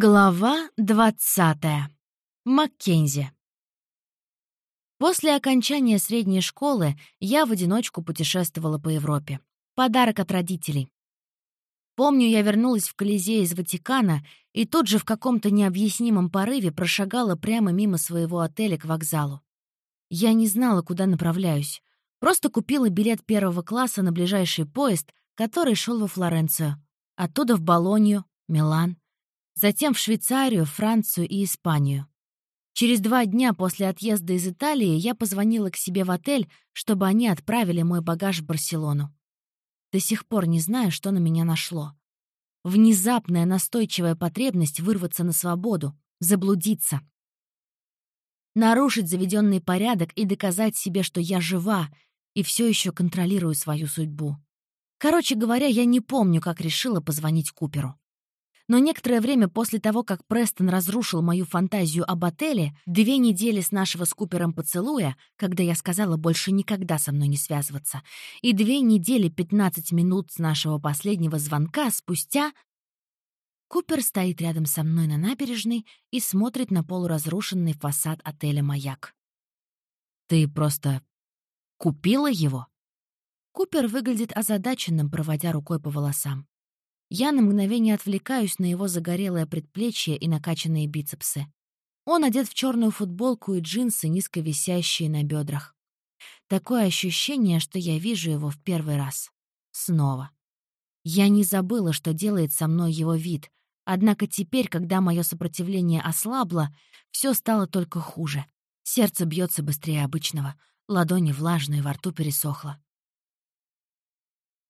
Глава 20. Маккензи. После окончания средней школы я в одиночку путешествовала по Европе. Подарок от родителей. Помню, я вернулась в Колизей из Ватикана и тут же в каком-то необъяснимом порыве прошагала прямо мимо своего отеля к вокзалу. Я не знала, куда направляюсь. Просто купила билет первого класса на ближайший поезд, который шел во Флоренцию. Оттуда в Болонью, Милан — затем в Швейцарию, Францию и Испанию. Через два дня после отъезда из Италии я позвонила к себе в отель, чтобы они отправили мой багаж в Барселону. До сих пор не знаю, что на меня нашло. Внезапная настойчивая потребность вырваться на свободу, заблудиться. Нарушить заведенный порядок и доказать себе, что я жива и все еще контролирую свою судьбу. Короче говоря, я не помню, как решила позвонить Куперу. Но некоторое время после того, как Престон разрушил мою фантазию об отеле, две недели с нашего с Купером поцелуя, когда я сказала больше никогда со мной не связываться, и две недели 15 минут с нашего последнего звонка спустя Купер стоит рядом со мной на набережной и смотрит на полуразрушенный фасад отеля «Маяк». «Ты просто купила его?» Купер выглядит озадаченным, проводя рукой по волосам. Я на мгновение отвлекаюсь на его загорелое предплечье и накачанные бицепсы. Он одет в черную футболку и джинсы, низко висящие на бедрах. Такое ощущение, что я вижу его в первый раз. Снова. Я не забыла, что делает со мной его вид, однако теперь, когда мое сопротивление ослабло, все стало только хуже. Сердце бьется быстрее обычного, ладони влажные, во рту пересохло.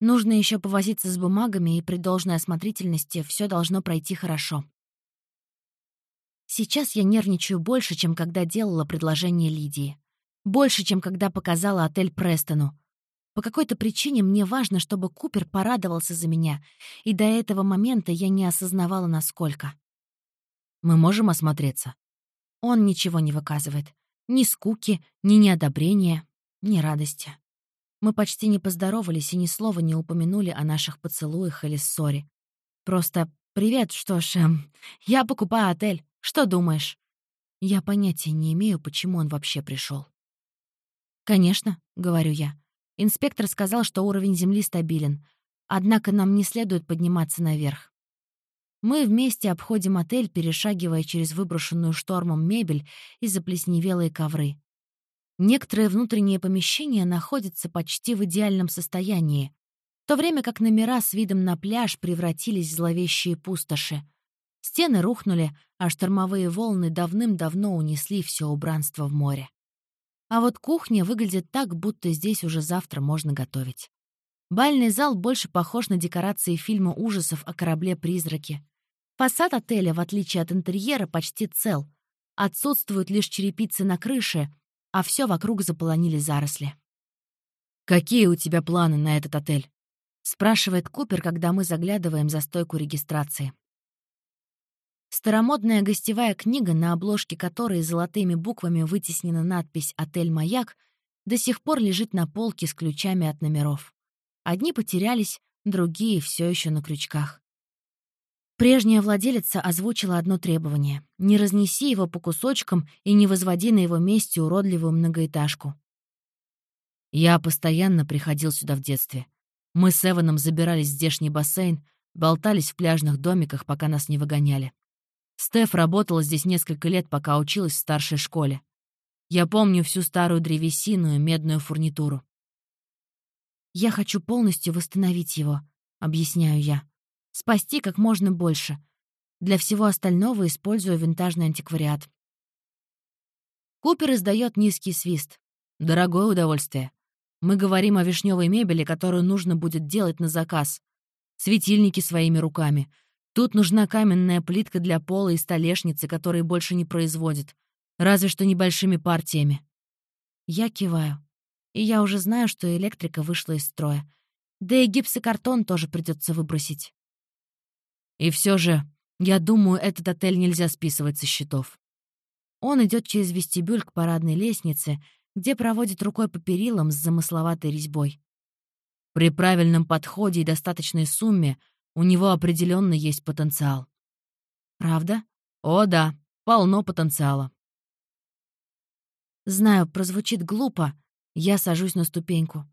Нужно еще повозиться с бумагами, и при должной осмотрительности все должно пройти хорошо. Сейчас я нервничаю больше, чем когда делала предложение Лидии. Больше, чем когда показала отель Престону. По какой-то причине мне важно, чтобы Купер порадовался за меня, и до этого момента я не осознавала, насколько. «Мы можем осмотреться?» Он ничего не выказывает. Ни скуки, ни неодобрения, ни радости. Мы почти не поздоровались и ни слова не упомянули о наших поцелуях или ссоре. Просто «Привет, что ж, эм, я покупаю отель. Что думаешь?» Я понятия не имею, почему он вообще пришел. «Конечно», — говорю я. Инспектор сказал, что уровень земли стабилен. Однако нам не следует подниматься наверх. Мы вместе обходим отель, перешагивая через выброшенную штормом мебель и заплесневелые ковры. Некоторые внутренние помещения находятся почти в идеальном состоянии, в то время как номера с видом на пляж превратились в зловещие пустоши. Стены рухнули, а штормовые волны давным-давно унесли все убранство в море. А вот кухня выглядит так, будто здесь уже завтра можно готовить. Бальный зал больше похож на декорации фильма ужасов о корабле-призраке. Фасад отеля, в отличие от интерьера, почти цел. Отсутствуют лишь черепицы на крыше — а все вокруг заполонили заросли. «Какие у тебя планы на этот отель?» — спрашивает Купер, когда мы заглядываем за стойку регистрации. Старомодная гостевая книга, на обложке которой золотыми буквами вытеснена надпись «Отель Маяк», до сих пор лежит на полке с ключами от номеров. Одни потерялись, другие все еще на крючках. Прежняя владелица озвучила одно требование — не разнеси его по кусочкам и не возводи на его месте уродливую многоэтажку. Я постоянно приходил сюда в детстве. Мы с Эваном забирались в здешний бассейн, болтались в пляжных домиках, пока нас не выгоняли. Стеф работала здесь несколько лет, пока училась в старшей школе. Я помню всю старую древесину и медную фурнитуру. «Я хочу полностью восстановить его», — объясняю я. Спасти как можно больше. Для всего остального использую винтажный антиквариат. Купер издает низкий свист. Дорогое удовольствие. Мы говорим о вишневой мебели, которую нужно будет делать на заказ. Светильники своими руками. Тут нужна каменная плитка для пола и столешницы, которые больше не производят. Разве что небольшими партиями. Я киваю. И я уже знаю, что электрика вышла из строя. Да и гипсокартон тоже придется выбросить. И все же, я думаю, этот отель нельзя списывать со счетов. Он идет через вестибюль к парадной лестнице, где проводит рукой по перилам с замысловатой резьбой. При правильном подходе и достаточной сумме у него определенно есть потенциал. Правда? О, да, полно потенциала. Знаю, прозвучит глупо, я сажусь на ступеньку.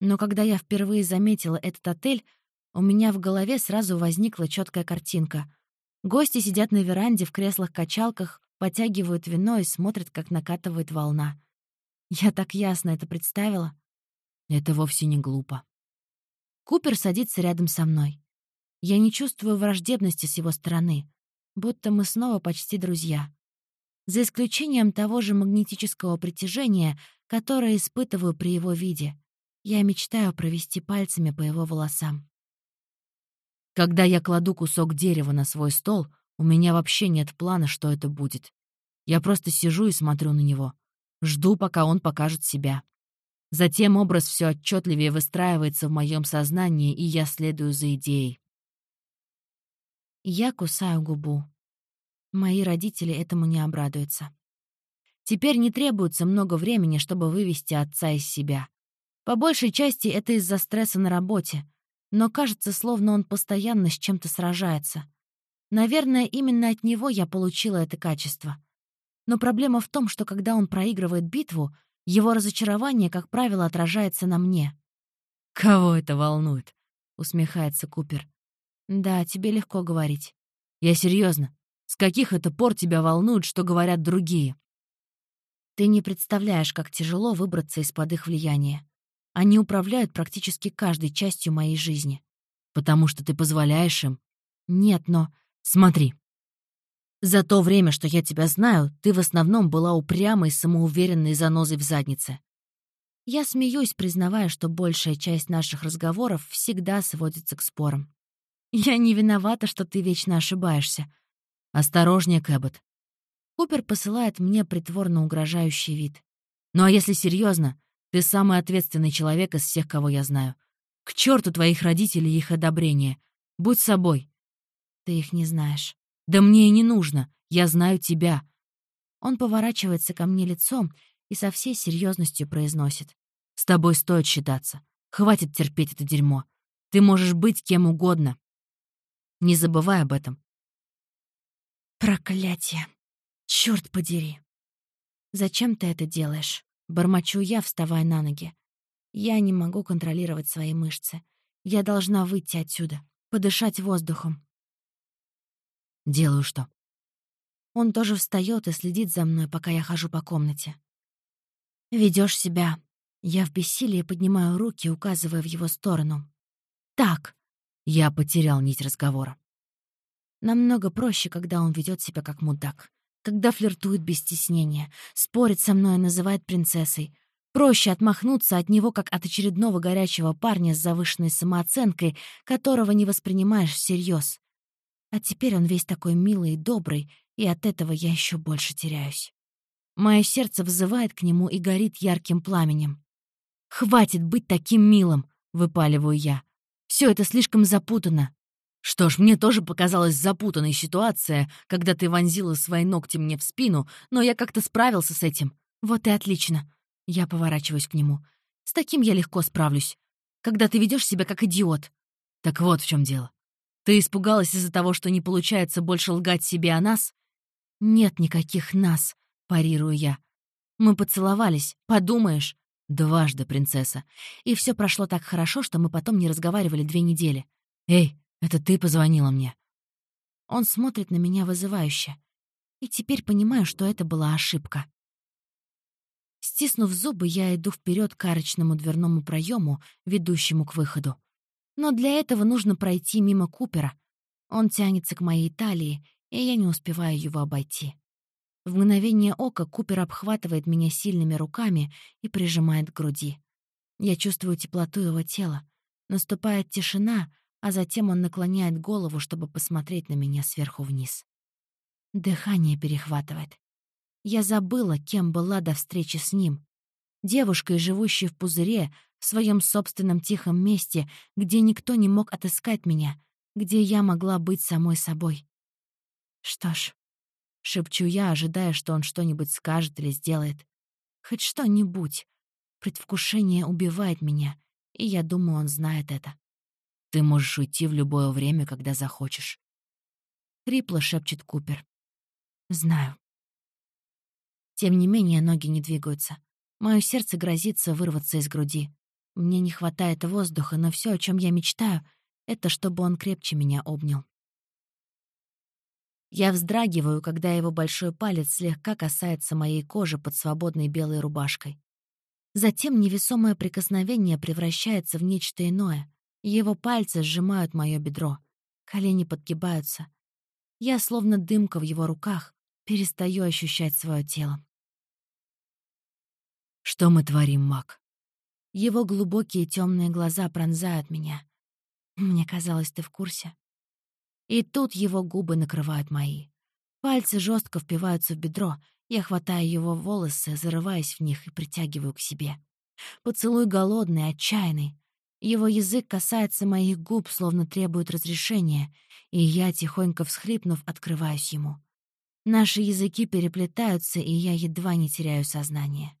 Но когда я впервые заметила этот отель, у меня в голове сразу возникла четкая картинка. Гости сидят на веранде в креслах-качалках, потягивают вино и смотрят, как накатывает волна. Я так ясно это представила. Это вовсе не глупо. Купер садится рядом со мной. Я не чувствую враждебности с его стороны, будто мы снова почти друзья. За исключением того же магнетического притяжения, которое испытываю при его виде. Я мечтаю провести пальцами по его волосам. Когда я кладу кусок дерева на свой стол, у меня вообще нет плана, что это будет. Я просто сижу и смотрю на него. Жду, пока он покажет себя. Затем образ все отчетливее выстраивается в моем сознании, и я следую за идеей. Я кусаю губу. Мои родители этому не обрадуются. Теперь не требуется много времени, чтобы вывести отца из себя. По большей части это из-за стресса на работе, но кажется, словно он постоянно с чем-то сражается. Наверное, именно от него я получила это качество. Но проблема в том, что когда он проигрывает битву, его разочарование, как правило, отражается на мне. «Кого это волнует?» — усмехается Купер. «Да, тебе легко говорить». «Я серьезно. С каких это пор тебя волнует, что говорят другие?» «Ты не представляешь, как тяжело выбраться из-под их влияния. Они управляют практически каждой частью моей жизни. Потому что ты позволяешь им? Нет, но... Смотри. За то время, что я тебя знаю, ты в основном была упрямой, самоуверенной занозой в заднице. Я смеюсь, признавая, что большая часть наших разговоров всегда сводится к спорам. Я не виновата, что ты вечно ошибаешься. Осторожнее, Кэббот. Купер посылает мне притворно угрожающий вид. Ну а если серьезно, ты самый ответственный человек из всех, кого я знаю. К черту твоих родителей и их одобрение. Будь собой. Ты их не знаешь. Да мне и не нужно. Я знаю тебя. Он поворачивается ко мне лицом и со всей серьезностью произносит. С тобой стоит считаться. Хватит терпеть это дерьмо. Ты можешь быть кем угодно. Не забывай об этом. Проклятие. Черт подери. Зачем ты это делаешь? Бормочу я, вставая на ноги. Я не могу контролировать свои мышцы. Я должна выйти отсюда, подышать воздухом. Делаю что? Он тоже встает и следит за мной, пока я хожу по комнате. Ведешь себя. Я в бессилии поднимаю руки, указывая в его сторону. Так. Я потерял нить разговора. Намного проще, когда он ведет себя как мудак когда флиртует без стеснения, спорит со мной и называет принцессой. Проще отмахнуться от него, как от очередного горячего парня с завышенной самооценкой, которого не воспринимаешь всерьез. А теперь он весь такой милый и добрый, и от этого я еще больше теряюсь. Мое сердце взывает к нему и горит ярким пламенем. «Хватит быть таким милым!» — выпаливаю я. Все это слишком запутано. Что ж, мне тоже показалась запутанной ситуация, когда ты вонзила свои ногти мне в спину, но я как-то справился с этим. Вот и отлично. Я поворачиваюсь к нему. С таким я легко справлюсь. Когда ты ведешь себя как идиот. Так вот в чем дело. Ты испугалась из-за того, что не получается больше лгать себе о нас? Нет никаких нас, парирую я. Мы поцеловались, подумаешь. Дважды, принцесса. И все прошло так хорошо, что мы потом не разговаривали две недели. Эй, это ты позвонила мне?» Он смотрит на меня вызывающе. И теперь понимаю, что это была ошибка. Стиснув зубы, я иду вперед к арочному дверному проему, ведущему к выходу. Но для этого нужно пройти мимо Купера. Он тянется к моей талии, и я не успеваю его обойти. В мгновение ока Купер обхватывает меня сильными руками и прижимает к груди. Я чувствую теплоту его тела. Наступает тишина, а затем он наклоняет голову, чтобы посмотреть на меня сверху вниз. Дыхание перехватывает. Я забыла, кем была до встречи с ним. Девушкой, живущей в пузыре, в своем собственном тихом месте, где никто не мог отыскать меня, где я могла быть самой собой. Что ж, шепчу я, ожидая, что он что-нибудь скажет или сделает. Хоть что-нибудь. Предвкушение убивает меня, и я думаю, он знает это. Ты можешь уйти в любое время, когда захочешь. — хрипло шепчет Купер. «Знаю». Тем не менее, ноги не двигаются. Мое сердце грозится вырваться из груди. Мне не хватает воздуха, но все, о чем я мечтаю, это чтобы он крепче меня обнял. Я вздрагиваю, когда его большой палец слегка касается моей кожи под свободной белой рубашкой. Затем невесомое прикосновение превращается в нечто иное. Его пальцы сжимают мое бедро. Колени подгибаются. Я, словно дымка в его руках, перестаю ощущать свое тело. «Что мы творим, Мак?» Его глубокие темные глаза пронзают меня. Мне казалось, ты в курсе. И тут его губы накрывают мои. Пальцы жестко впиваются в бедро, я хватаю его волосы, зарываясь в них и притягиваю к себе. Поцелуй голодный, отчаянный. Его язык касается моих губ, словно требует разрешения, и я, тихонько всхлипнув, открываюсь ему. Наши языки переплетаются, и я едва не теряю сознание.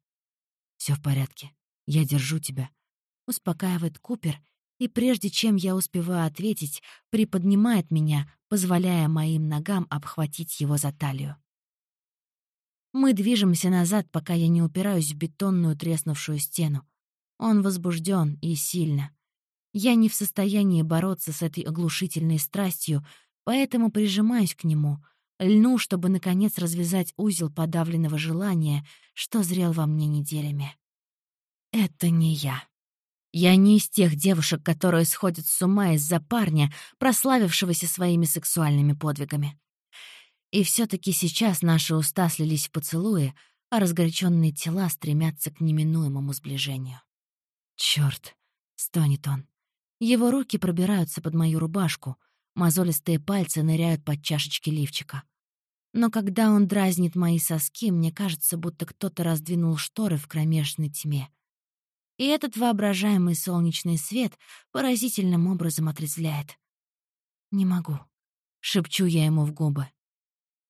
Все в порядке. Я держу тебя», — успокаивает Купер, и прежде чем я успеваю ответить, приподнимает меня, позволяя моим ногам обхватить его за талию. Мы движемся назад, пока я не упираюсь в бетонную треснувшую стену. Он возбужден и сильно. Я не в состоянии бороться с этой оглушительной страстью, поэтому прижимаюсь к нему, льну, чтобы, наконец, развязать узел подавленного желания, что зрел во мне неделями. Это не я. Я не из тех девушек, которые сходят с ума из-за парня, прославившегося своими сексуальными подвигами. И все таки сейчас наши уста слились в поцелуи, а разгоряченные тела стремятся к неминуемому сближению. Черт! стонет он. Его руки пробираются под мою рубашку, мозолистые пальцы ныряют под чашечки лифчика. Но когда он дразнит мои соски, мне кажется, будто кто-то раздвинул шторы в кромешной тьме. И этот воображаемый солнечный свет поразительным образом отрезвляет. «Не могу», — шепчу я ему в губы.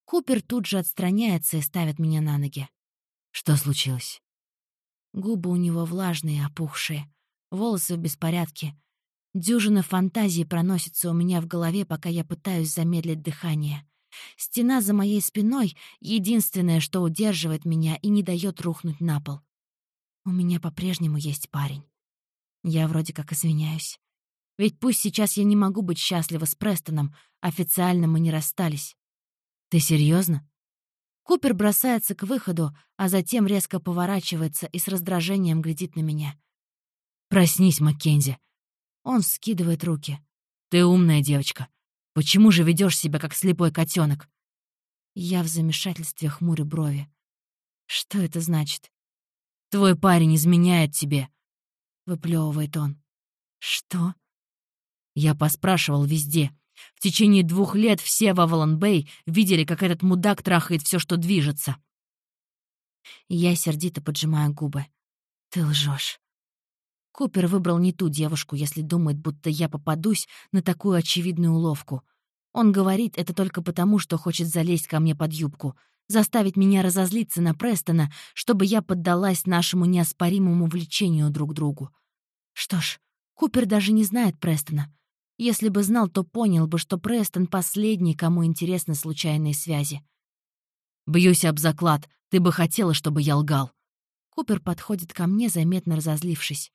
Купер тут же отстраняется и ставит меня на ноги. Что случилось? Губы у него влажные, опухшие, волосы в беспорядке. Дюжина фантазий проносится у меня в голове, пока я пытаюсь замедлить дыхание. Стена за моей спиной — единственное, что удерживает меня и не дает рухнуть на пол. У меня по-прежнему есть парень. Я вроде как извиняюсь. Ведь пусть сейчас я не могу быть счастлива с Престоном, официально мы не расстались. Ты серьезно? Купер бросается к выходу, а затем резко поворачивается и с раздражением глядит на меня. «Проснись, Маккензи!» Он скидывает руки. «Ты умная девочка. Почему же ведешь себя как слепой котенок? Я в замешательстве хмурю брови. Что это значит? «Твой парень изменяет тебе», — выплевывает он. «Что?» Я поспрашивал везде. В течение двух лет все в Авалон-Бэй видели, как этот мудак трахает все, что движется. Я сердито поджимаю губы. Ты лжешь. Купер выбрал не ту девушку, если думает, будто я попадусь на такую очевидную уловку. Он говорит это только потому, что хочет залезть ко мне под юбку, заставить меня разозлиться на Престона, чтобы я поддалась нашему неоспоримому влечению друг к другу. Что ж, Купер даже не знает Престона. Если бы знал, то понял бы, что Престон — последний, кому интересны случайные связи. «Бьюсь об заклад. Ты бы хотела, чтобы я лгал». Купер подходит ко мне, заметно разозлившись.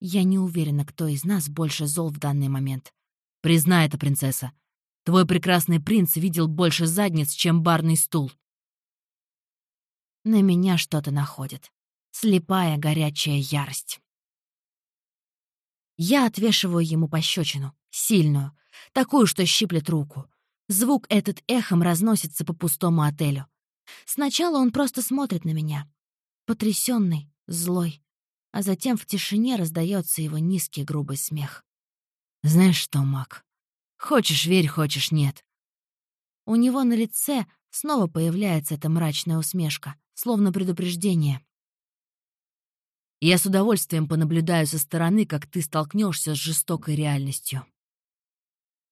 Я не уверена, кто из нас больше зол в данный момент. «Признай это, принцесса. Твой прекрасный принц видел больше задниц, чем барный стул». На меня что-то находит. Слепая горячая ярость. Я отвешиваю ему пощечину, сильную, такую, что щиплет руку. Звук этот эхом разносится по пустому отелю. Сначала он просто смотрит на меня. Потрясенный, злой. А затем в тишине раздается его низкий грубый смех. «Знаешь что, Мак, хочешь верь, хочешь нет». У него на лице снова появляется эта мрачная усмешка, словно предупреждение. Я с удовольствием понаблюдаю со стороны, как ты столкнешься с жестокой реальностью.